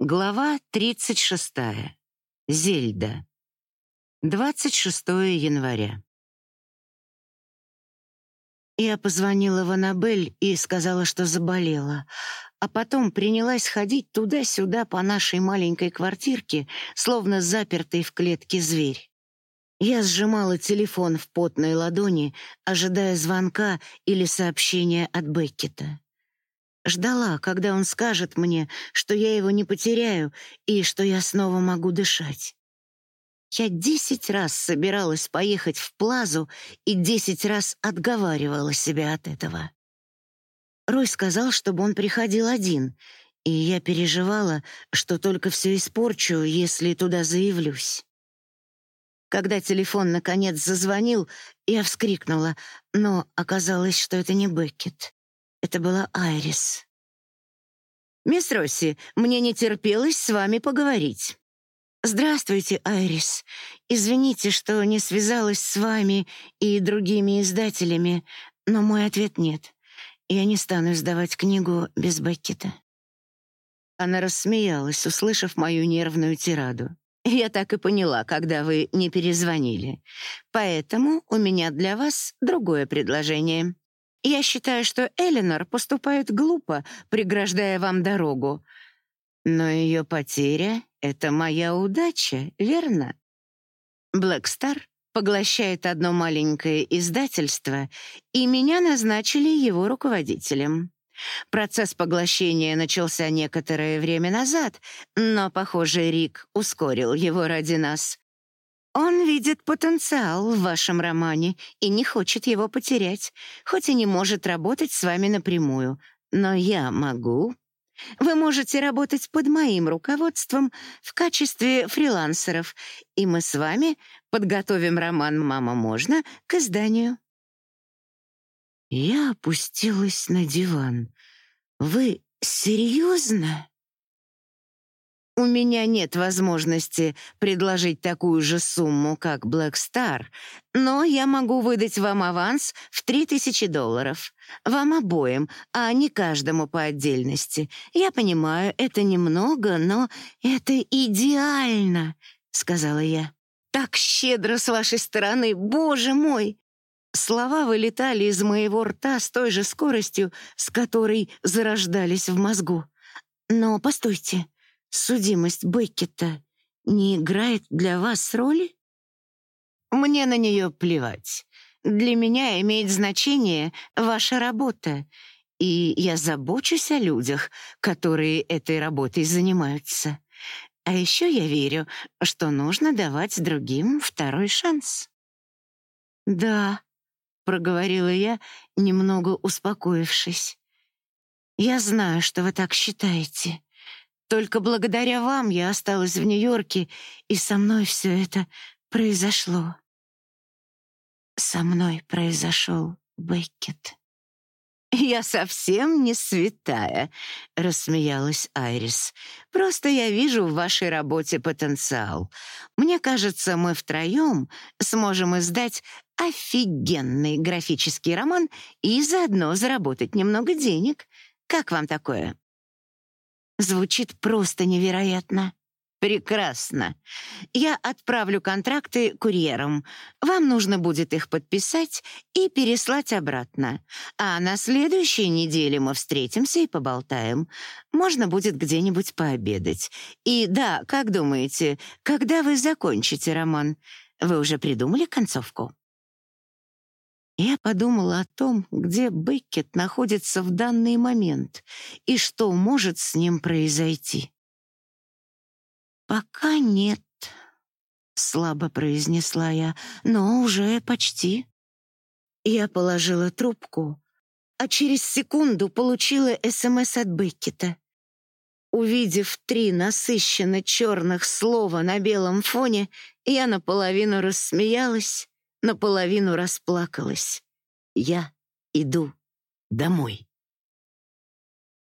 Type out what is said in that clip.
Глава 36. Зельда. 26 января. Я позвонила в Аннабель и сказала, что заболела, а потом принялась ходить туда-сюда по нашей маленькой квартирке, словно запертый в клетке зверь. Я сжимала телефон в потной ладони, ожидая звонка или сообщения от Беккета. Ждала, когда он скажет мне, что я его не потеряю и что я снова могу дышать. Я десять раз собиралась поехать в Плазу и десять раз отговаривала себя от этого. Рой сказал, чтобы он приходил один, и я переживала, что только все испорчу, если туда заявлюсь. Когда телефон наконец зазвонил, я вскрикнула, но оказалось, что это не Беккет. Это была Айрис. «Мисс Росси, мне не терпелось с вами поговорить». «Здравствуйте, Айрис. Извините, что не связалась с вами и другими издателями, но мой ответ — нет. Я не стану издавать книгу без Беккета». Она рассмеялась, услышав мою нервную тираду. «Я так и поняла, когда вы не перезвонили. Поэтому у меня для вас другое предложение. Я считаю, что Эленор поступает глупо, преграждая вам дорогу. Но ее потеря — это моя удача, верно? Блэкстар поглощает одно маленькое издательство, и меня назначили его руководителем. Процесс поглощения начался некоторое время назад, но, похоже, Рик ускорил его ради нас. Он видит потенциал в вашем романе и не хочет его потерять, хоть и не может работать с вами напрямую. Но я могу. Вы можете работать под моим руководством в качестве фрилансеров, и мы с вами подготовим роман «Мама, можно» к изданию. Я опустилась на диван. «Вы серьезно?» У меня нет возможности предложить такую же сумму, как Black Star, но я могу выдать вам аванс в 3000 долларов. Вам обоим, а не каждому по отдельности. Я понимаю, это немного, но это идеально, сказала я. Так щедро с вашей стороны, боже мой! Слова вылетали из моего рта с той же скоростью, с которой зарождались в мозгу. Но постойте, Судимость Беккета не играет для вас роли? Мне на нее плевать. Для меня имеет значение ваша работа, и я забочусь о людях, которые этой работой занимаются. А еще я верю, что нужно давать другим второй шанс. «Да», — проговорила я, немного успокоившись. «Я знаю, что вы так считаете. Только благодаря вам я осталась в Нью-Йорке, и со мной все это произошло. Со мной произошел Беккет. «Я совсем не святая», — рассмеялась Айрис. «Просто я вижу в вашей работе потенциал. Мне кажется, мы втроем сможем издать офигенный графический роман и заодно заработать немного денег. Как вам такое?» Звучит просто невероятно. Прекрасно. Я отправлю контракты курьером. Вам нужно будет их подписать и переслать обратно. А на следующей неделе мы встретимся и поболтаем. Можно будет где-нибудь пообедать. И да, как думаете, когда вы закончите роман? Вы уже придумали концовку? Я подумала о том, где Беккет находится в данный момент и что может с ним произойти. «Пока нет», — слабо произнесла я, — «но уже почти». Я положила трубку, а через секунду получила СМС от Беккета. Увидев три насыщенно черных слова на белом фоне, я наполовину рассмеялась, наполовину расплакалась. Я иду домой.